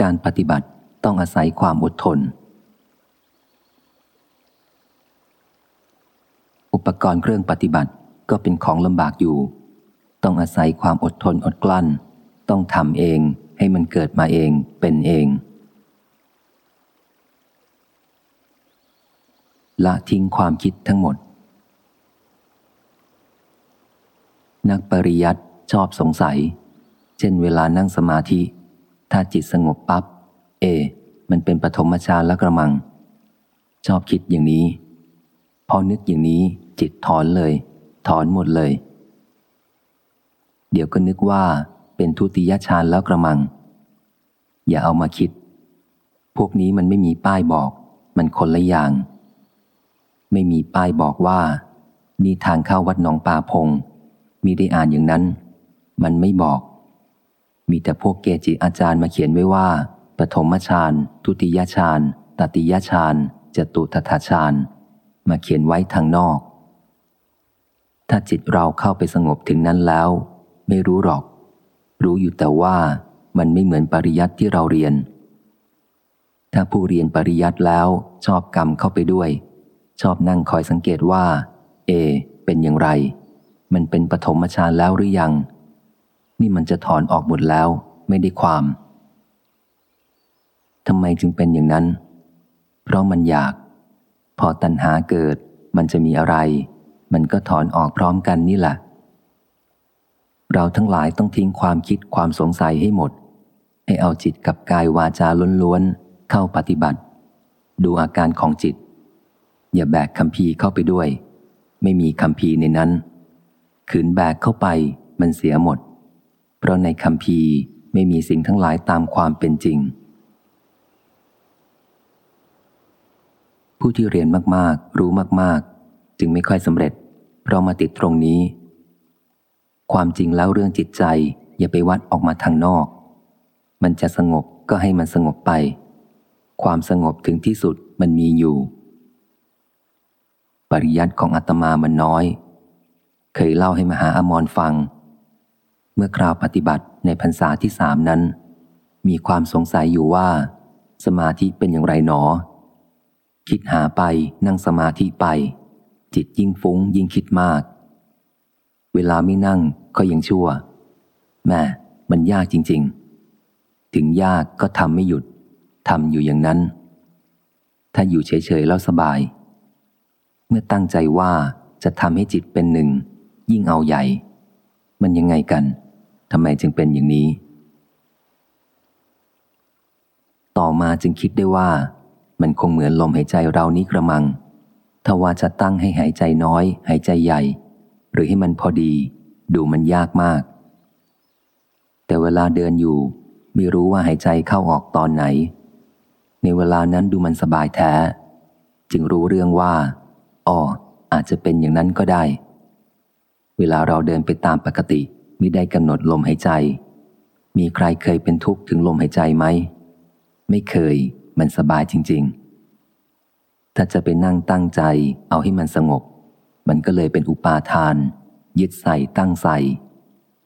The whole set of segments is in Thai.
การปฏิบัติต้องอาศัยความอดทน อุปกรณ์เครื่องปฏิบัติก็เป็นของลำบากอยู่ ต้องอาศัยความอดทนอดกลั้น ต้องทำเองให้มันเกิดมาเองเป็นเอง ละทิ้งความคิดทั้งหมด นักปริยัติชอบสงสัย เช่นเวลานั่งสมาธิ ถ้าจิตสงบปับ๊บ เอ มันเป็นปฐมฌานแล้วกระมัง ชอบคิดอย่างนี้ พอนึกอย่างนี้ จิตถอนเลย ถอนหมดเลย เดี๋ยวก็นึกว่าเป็นทุติยฌานแล้วกระมัง อย่าเอามาคิด พวกนี้มันไม่มีป้ายบอก มันคนละอย่าง ไม่มีป้ายบอกว่า นี่ทางเข้าวัดหนองปาพง มีได้อ่านอย่างนั้น มันไม่บอก มีแต่พวกเกจิอาจารย์มาเขียนไว้ว่า ปฐมฌานทุติยฌานตติยฌานจตุทัตฌานมาเขียนไว้ทางนอก ถ้าจิตเราเข้าไปสงบถึงนั้นแล้ว ไม่รู้หรอก รู้อยู่แต่ว่ามันไม่เหมือนปริยัติที่เราเรียน ถ้าผู้เรียนปริยัติแล้วชอบกรรมเข้าไปด้วย ชอบนั่งคอยสังเกตว่า เอ เป็นอย่างไร มันเป็นปฐมฌานแล้วหรือยัง นี่มันจะถอนออกหมดแล้ว ไม่ได้ความทำไมจึงเป็นอย่างนั้น เพราะมันอยาก พอตัณหาเกิด มันจะมีอะไร มันก็ถอนออกพร้อมกันนี่แหละ เราทั้งหลายต้องทิ้งความคิดความสงสัยให้หมด ให้เอาจิตกับกายวาจาล้วนๆ เข้าปฏิบัติ ดูอาการของจิต อย่าแบกคำพีเข้าไปด้วย ไม่มีคำพีในนั้น ขืนแบกเข้าไปมันเสียหมด เพราะในคำพีไม่มีสิ่งทั้งหลายตามความเป็นจริง ผู้ที่เรียนมากๆ รู้มากๆ จึงไม่ค่อยสำเร็จ เพราะมาติดตรงนี้ ความจริงแล้วเรื่องจิตใจ อย่าไปวัดออกมาทางนอก มันจะสงบก็ให้มันสงบไป ความสงบถึงที่สุดมันมีอยู่ ปริยัติของอาตมามันน้อย เคยเล่าให้มหาอมรฟัง เมื่อคราวปฏิบัติในพรรษาที่สามนั้น มีความสงสัยอยู่ว่า สมาธิเป็นอย่างไรหนอ คิดหาไปนั่งสมาธิไป จิตยิ่งฟุ้งยิ่งคิดมาก เวลาไม่นั่งก็ยังชั่วแม่มันยากจริง ๆ ถึงยากก็ทำไม่หยุดทำอยู่อย่างนั้น ถ้าอยู่เฉยๆแล้วสบาย เมื่อตั้งใจว่าจะทำให้จิตเป็นหนึ่ง ยิ่งเอาใหญ่ มันยังไงกัน ทำไมจึงเป็นอย่างนี้ ต่อมาจึงคิดได้ว่า มันคงเหมือนลมหายใจเรานี้กระมัง ถ้าว่าจะตั้งให้หายใจน้อย หายใจใหญ่ หรือให้มันพอดี ดูมันยากมาก แต่เวลาเดินอยู่ ไม่รู้ว่าหายใจเข้าออกตอนไหน ในเวลานั้นดูมันสบายแท้ จึงรู้เรื่องว่าอ๋ออาจจะเป็นอย่างนั้นก็ได้ เวลาเราเดินไปตามปกติ ม่ได้กำหนดลมหายใจ มีใครเคยเป็นทุกข์ถึงลมหายใจไหม ไม่เคย มันสบายจริง ๆ ถ้าจะไปนั่งตั้งใจ เอาให้มันสงบ มันก็เลยเป็นอุปาทาน ยึดใส่ตั้งใส่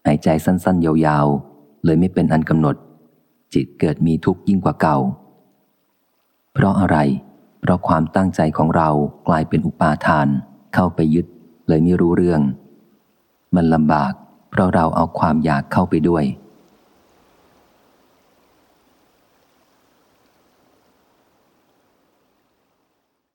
หายใจสั้นๆ ยาวๆ เลยไม่เป็นอันกำหนด จิตเกิดมีทุกข์ยิ่งกว่าเก่า เพราะอะไร เพราะความตั้งใจของเรากลายเป็นอุปาทาน เข้าไปยึด เลยไม่รู้เรื่อง มันลำบาก เพราะเราเอาความอยากเข้าไปด้วย